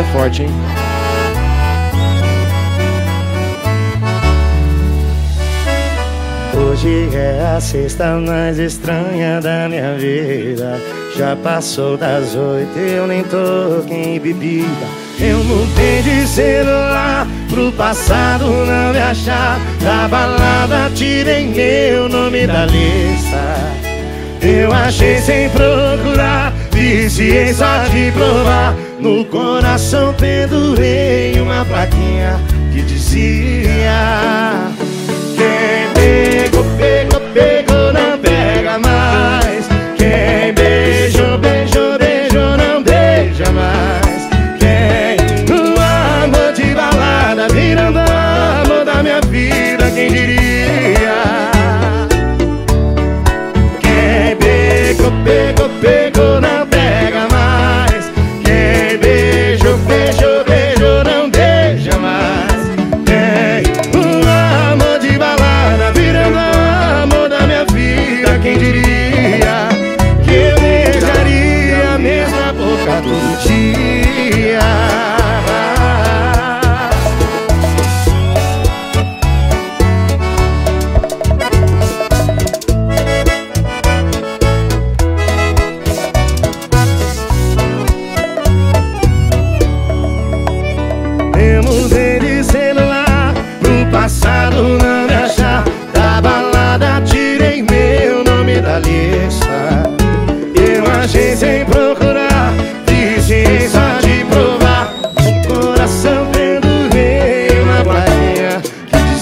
é forte, hein? Hoje é a sexta mais estranha da minha vida. Já passou das oito, eu nem tô em bebida. Eu mudei de celular pro passado não me achar. Da balada tirei meu nome da lista. Eu achei sem procurar, só de provar. No coração pendurei uma plaquinha que dizia.